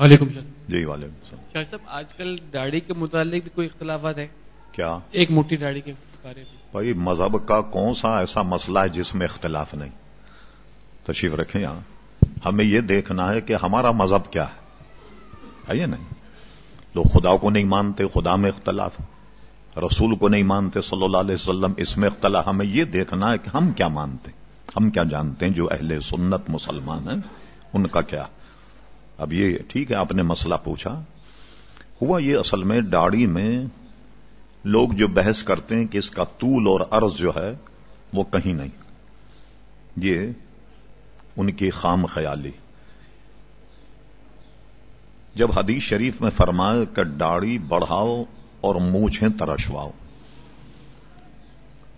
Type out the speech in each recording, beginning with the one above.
وعلیکم السلام۔ جی وعلیکم السلام۔ شاہ صاحب آج کل داڑھی کے متعلق بھی کوئی اختلافات ہیں؟ کیا؟ ایک موٹی داڑھی کے بارے میں۔ بھائی مذہب کا کون سا ایسا مسئلہ ہے جس میں اختلاف نہیں؟ تشریف رکھیں یہاں۔ ہمیں یہ دیکھنا ہے کہ ہمارا مذہب کیا ہے۔ ہے یا نہیں؟ لوگ خدا کو نہیں مانتے خدا میں اختلاف۔ رسول کو نہیں مانتے صلی اللہ علیہ وسلم اس میں اختلاف۔ ہمیں یہ دیکھنا ہے کہ ہم کیا مانتے۔ ہم کیا جانتے ہیں جو اہل سنت مسلمان ہیں؟ ان کا کیا؟ اب یہ ٹھیک ہے، آپ نے مسئلہ پوچھا۔ ہوا یہ اصل میں داڑھی میں لوگ جو بحث کرتے ہیں کہ اس کا طول اور عرض جو ہے، وہ کہیں نہیں۔ یہ ان کی خام خیالی۔ جب حدیث شریف میں فرمائے کہ داڑھی بڑھاؤ اور مونچھیں ترشواؤ۔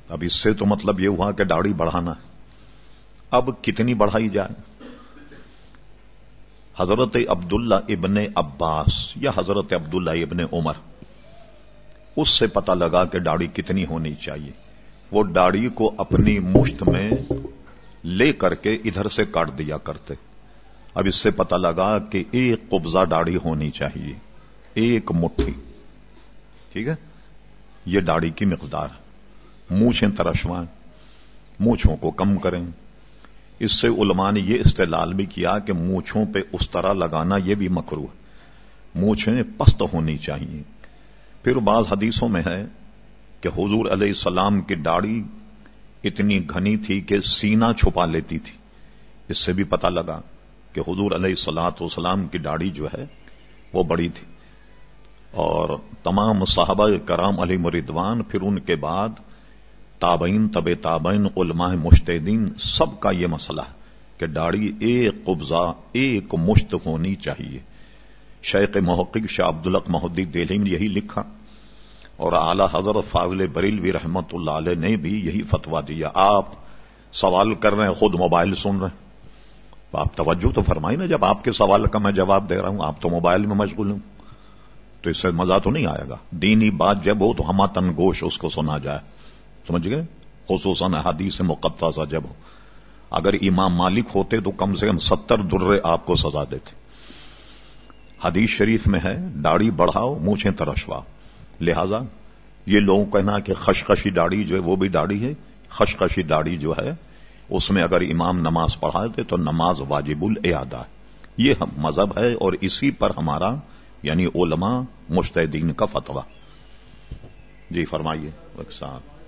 اب اس سے تو مطلب یہ ہوا کہ داڑھی بڑھانا ہے۔ اب کتنی بڑھائی جائے؟ حضرت عبداللہ ابن عباس یا حضرت عبداللہ ابن عمر، اس سے پتا لگا کہ داڑھی کتنی ہونی چاہیے۔ وہ داڑھی کو اپنی مشت میں لے کر کے ادھر سے کاٹ دیا کرتے۔ اب اس سے پتا لگا کہ ایک قبضہ داڑھی ہونی چاہیے، ایک مٹھی۔ ٹھیک ہے؟ یہ داڑھی کی مقدار۔ مونچھیں ترشوائیں مونچھوں کو کم کریں۔ اس سے علماء نے یہ استعلال بھی کیا کہ مونچھوں پہ اس طرح لگانا یہ بھی مکرو ہے۔ مونچھیں پست ہونی چاہیے۔ پھر بعض حدیثوں میں ہے کہ حضور علیہ السلام کی داڑھی اتنی گھنی تھی کہ سینا چھپا لیتی تھی۔ اس سے بھی پتا لگا کہ حضور علیہ السلاط والسلام کی داڑھی جو ہے وہ بڑی تھی۔ اور تمام صحابہ کرام علی مردوان پھر ان کے بعد تابعین، طب تابعین، علماء مشتدین سب کا یہ مسئلہ ہے کہ داڑھی ایک قبضہ، ایک مشت ہونی چاہیے۔ شیخ محقق شاہ عبدالق محدی دہلی نے یہی لکھا اور اعلی حضرت فاضل بریلوی رحمت اللہ علیہ نے بھی یہی فتوا دیا۔ آپ سوال کر رہے ہیں، خود موبائل سن رہے ہیں۔ آپ توجہ تو فرمائی نا، جب آپ کے سوال کا میں جواب دے رہا ہوں، آپ تو موبائل میں مشغول ہوں تو اس سے مزہ تو نہیں آئے گا۔ دینی بات جب ہو تو ہما تن گوش اس کو سنا جائے۔ سمجھ گئے؟ خصوصاً حدیث مقدسہ جب ہو۔ اگر امام مالک ہوتے تو کم سے کم ستر درے آپ کو سزا دیتے۔ حدیث شریف میں ہے، داڑھی بڑھاؤ، مونچھیں ترشوا۔ لہذا یہ لوگوں کہنا کہ خشخشی داڑھی جو ہے وہ بھی داڑھی ہے۔ خشخشی داڑھی جو ہے، اس میں اگر امام نماز پڑھاتے تو نماز واجب الادا ہے۔ یہ مذہب ہے اور اسی پر ہمارا یعنی علماء مشتدین کا فتویٰ۔ جی فرمائیے۔ صاحب